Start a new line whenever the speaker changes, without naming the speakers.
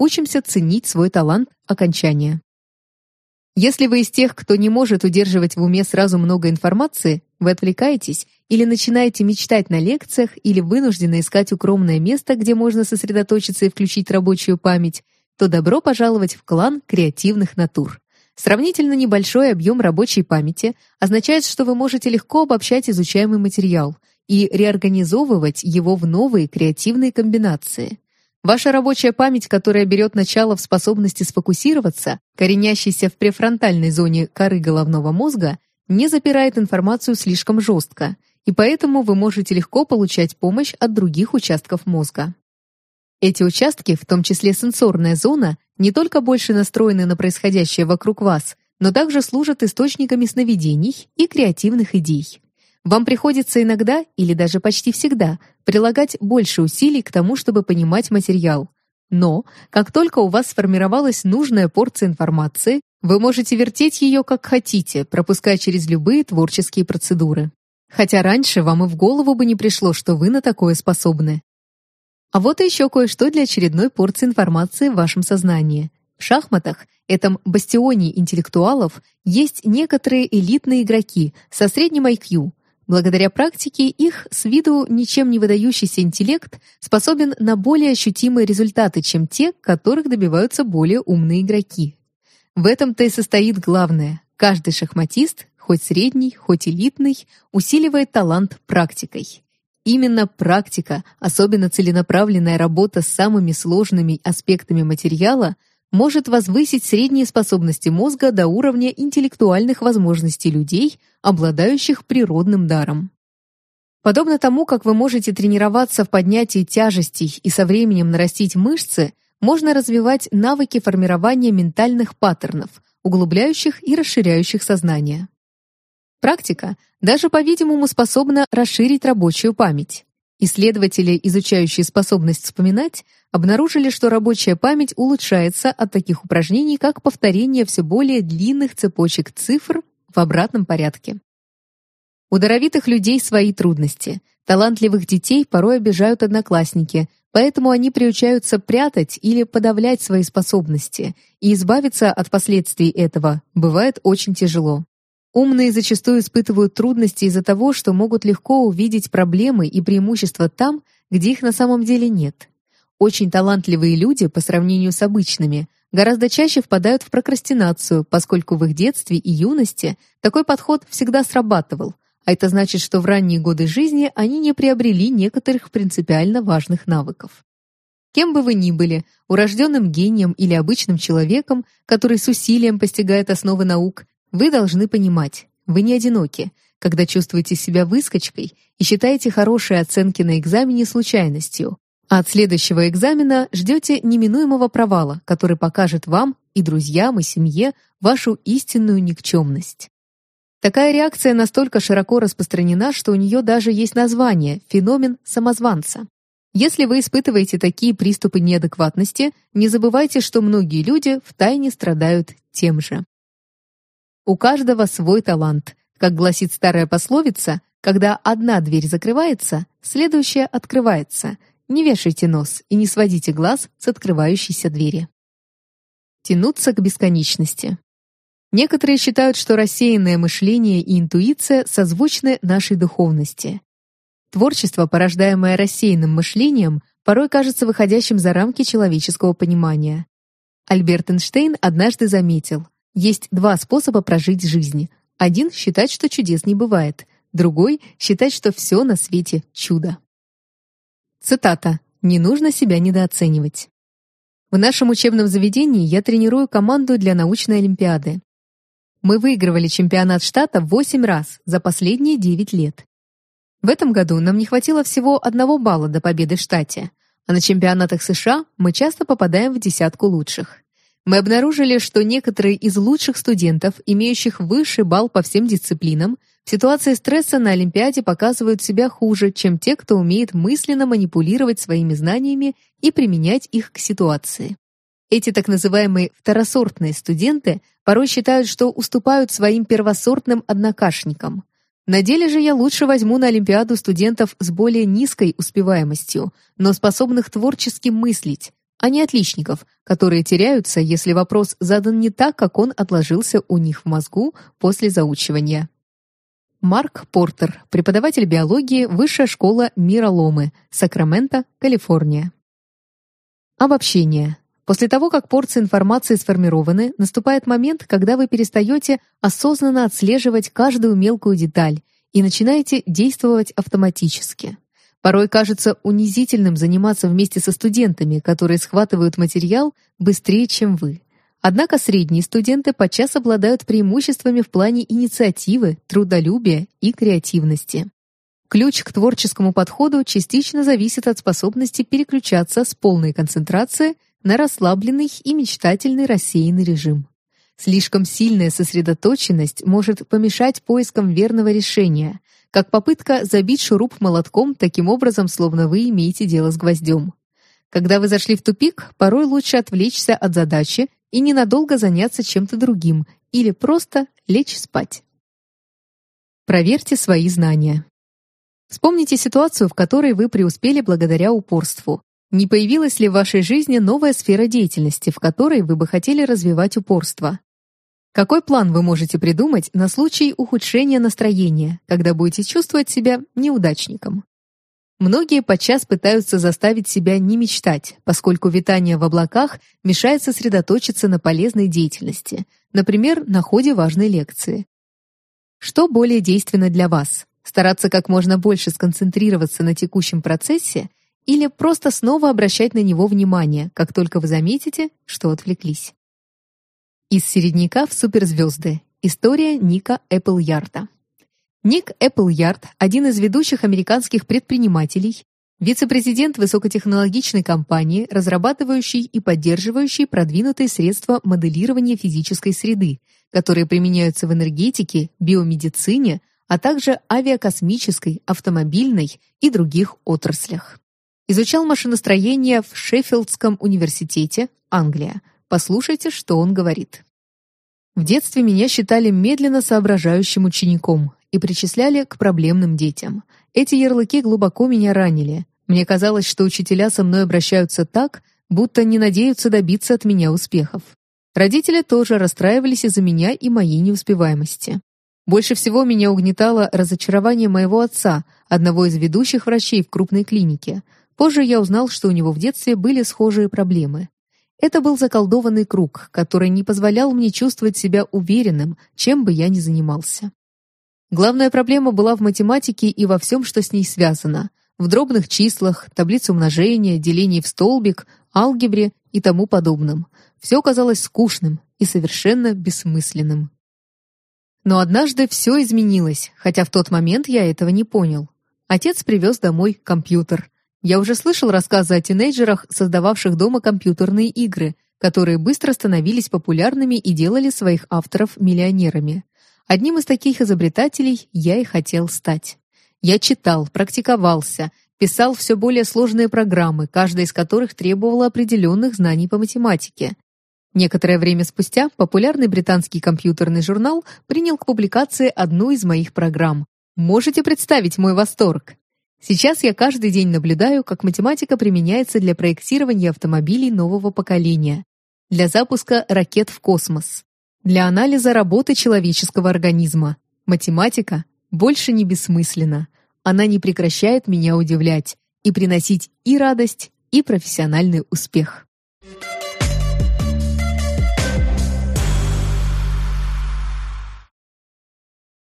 учимся ценить свой талант окончания. Если вы из тех, кто не может удерживать в уме сразу много информации, вы отвлекаетесь или начинаете мечтать на лекциях или вынуждены искать укромное место, где можно сосредоточиться и включить рабочую память, то добро пожаловать в клан креативных натур. Сравнительно небольшой объем рабочей памяти означает, что вы можете легко обобщать изучаемый материал и реорганизовывать его в новые креативные комбинации. Ваша рабочая память, которая берет начало в способности сфокусироваться, коренящейся в префронтальной зоне коры головного мозга, не запирает информацию слишком жестко, и поэтому вы можете легко получать помощь от других участков мозга. Эти участки, в том числе сенсорная зона, не только больше настроены на происходящее вокруг вас, но также служат источниками сновидений и креативных идей. Вам приходится иногда, или даже почти всегда, прилагать больше усилий к тому, чтобы понимать материал. Но, как только у вас сформировалась нужная порция информации, вы можете вертеть ее как хотите, пропуская через любые творческие процедуры. Хотя раньше вам и в голову бы не пришло, что вы на такое способны. А вот и еще кое-что для очередной порции информации в вашем сознании. В шахматах, этом бастионе интеллектуалов, есть некоторые элитные игроки со средним IQ, Благодаря практике их с виду ничем не выдающийся интеллект способен на более ощутимые результаты, чем те, которых добиваются более умные игроки. В этом-то и состоит главное. Каждый шахматист, хоть средний, хоть элитный, усиливает талант практикой. Именно практика, особенно целенаправленная работа с самыми сложными аспектами материала – может возвысить средние способности мозга до уровня интеллектуальных возможностей людей, обладающих природным даром. Подобно тому, как вы можете тренироваться в поднятии тяжестей и со временем нарастить мышцы, можно развивать навыки формирования ментальных паттернов, углубляющих и расширяющих сознание. Практика даже, по-видимому, способна расширить рабочую память. Исследователи, изучающие способность вспоминать, обнаружили, что рабочая память улучшается от таких упражнений, как повторение все более длинных цепочек цифр в обратном порядке. У даровитых людей свои трудности. Талантливых детей порой обижают одноклассники, поэтому они приучаются прятать или подавлять свои способности, и избавиться от последствий этого бывает очень тяжело. Умные зачастую испытывают трудности из-за того, что могут легко увидеть проблемы и преимущества там, где их на самом деле нет. Очень талантливые люди, по сравнению с обычными, гораздо чаще впадают в прокрастинацию, поскольку в их детстве и юности такой подход всегда срабатывал, а это значит, что в ранние годы жизни они не приобрели некоторых принципиально важных навыков. Кем бы вы ни были, урожденным гением или обычным человеком, который с усилием постигает основы наук, вы должны понимать, вы не одиноки, когда чувствуете себя выскочкой и считаете хорошие оценки на экзамене случайностью, а от следующего экзамена ждете неминуемого провала, который покажет вам и друзьям, и семье вашу истинную никчемность. Такая реакция настолько широко распространена, что у нее даже есть название – феномен самозванца. Если вы испытываете такие приступы неадекватности, не забывайте, что многие люди втайне страдают тем же. У каждого свой талант. Как гласит старая пословица, когда одна дверь закрывается, следующая открывается. Не вешайте нос и не сводите глаз с открывающейся двери. Тянуться к бесконечности. Некоторые считают, что рассеянное мышление и интуиция созвучны нашей духовности. Творчество, порождаемое рассеянным мышлением, порой кажется выходящим за рамки человеческого понимания. Альберт Эйнштейн однажды заметил, есть два способа прожить жизнь. Один — считать, что чудес не бывает. Другой — считать, что все на свете чудо. Цитата. «Не нужно себя недооценивать». В нашем учебном заведении я тренирую команду для научной олимпиады. Мы выигрывали чемпионат штата 8 раз за последние 9 лет. В этом году нам не хватило всего одного балла до победы в штате, а на чемпионатах США мы часто попадаем в десятку лучших мы обнаружили, что некоторые из лучших студентов, имеющих высший балл по всем дисциплинам, в ситуации стресса на Олимпиаде показывают себя хуже, чем те, кто умеет мысленно манипулировать своими знаниями и применять их к ситуации. Эти так называемые второсортные студенты порой считают, что уступают своим первосортным однокашникам. На деле же я лучше возьму на Олимпиаду студентов с более низкой успеваемостью, но способных творчески мыслить, а не отличников, которые теряются, если вопрос задан не так, как он отложился у них в мозгу после заучивания. Марк Портер, преподаватель биологии, Высшая школа Мироломы, Сакраменто, Калифорния. Обобщение. После того, как порции информации сформированы, наступает момент, когда вы перестаете осознанно отслеживать каждую мелкую деталь и начинаете действовать автоматически. Порой кажется унизительным заниматься вместе со студентами, которые схватывают материал быстрее, чем вы. Однако средние студенты подчас обладают преимуществами в плане инициативы, трудолюбия и креативности. Ключ к творческому подходу частично зависит от способности переключаться с полной концентрации на расслабленный и мечтательный рассеянный режим. Слишком сильная сосредоточенность может помешать поискам верного решения, как попытка забить шуруп молотком таким образом, словно вы имеете дело с гвоздем. Когда вы зашли в тупик, порой лучше отвлечься от задачи и ненадолго заняться чем-то другим или просто лечь спать. Проверьте свои знания. Вспомните ситуацию, в которой вы преуспели благодаря упорству. Не появилась ли в вашей жизни новая сфера деятельности, в которой вы бы хотели развивать упорство? Какой план вы можете придумать на случай ухудшения настроения, когда будете чувствовать себя неудачником? Многие подчас пытаются заставить себя не мечтать, поскольку витание в облаках мешает сосредоточиться на полезной деятельности, например, на ходе важной лекции. Что более действенно для вас? Стараться как можно больше сконцентрироваться на текущем процессе или просто снова обращать на него внимание, как только вы заметите, что отвлеклись? Из середняка в суперзвезды. История Ника Эпплярда. Ник Эпплярд – один из ведущих американских предпринимателей, вице-президент высокотехнологичной компании, разрабатывающей и поддерживающей продвинутые средства моделирования физической среды, которые применяются в энергетике, биомедицине, а также авиакосмической, автомобильной и других отраслях. Изучал машиностроение в Шеффилдском университете, Англия, Послушайте, что он говорит. В детстве меня считали медленно соображающим учеником и причисляли к проблемным детям. Эти ярлыки глубоко меня ранили. Мне казалось, что учителя со мной обращаются так, будто не надеются добиться от меня успехов. Родители тоже расстраивались из-за меня и моей неуспеваемости. Больше всего меня угнетало разочарование моего отца, одного из ведущих врачей в крупной клинике. Позже я узнал, что у него в детстве были схожие проблемы. Это был заколдованный круг, который не позволял мне чувствовать себя уверенным, чем бы я ни занимался. Главная проблема была в математике и во всем, что с ней связано. В дробных числах, таблице умножения, делении в столбик, алгебре и тому подобном. Все казалось скучным и совершенно бессмысленным. Но однажды все изменилось, хотя в тот момент я этого не понял. Отец привез домой компьютер. Я уже слышал рассказы о тинейджерах, создававших дома компьютерные игры, которые быстро становились популярными и делали своих авторов миллионерами. Одним из таких изобретателей я и хотел стать. Я читал, практиковался, писал все более сложные программы, каждая из которых требовала определенных знаний по математике. Некоторое время спустя популярный британский компьютерный журнал принял к публикации одну из моих программ. Можете представить мой восторг? Сейчас я каждый день наблюдаю, как математика применяется для проектирования автомобилей нового поколения, для запуска ракет в космос, для анализа работы человеческого организма. Математика больше не бессмысленна. Она не прекращает меня удивлять и приносить и радость, и профессиональный успех.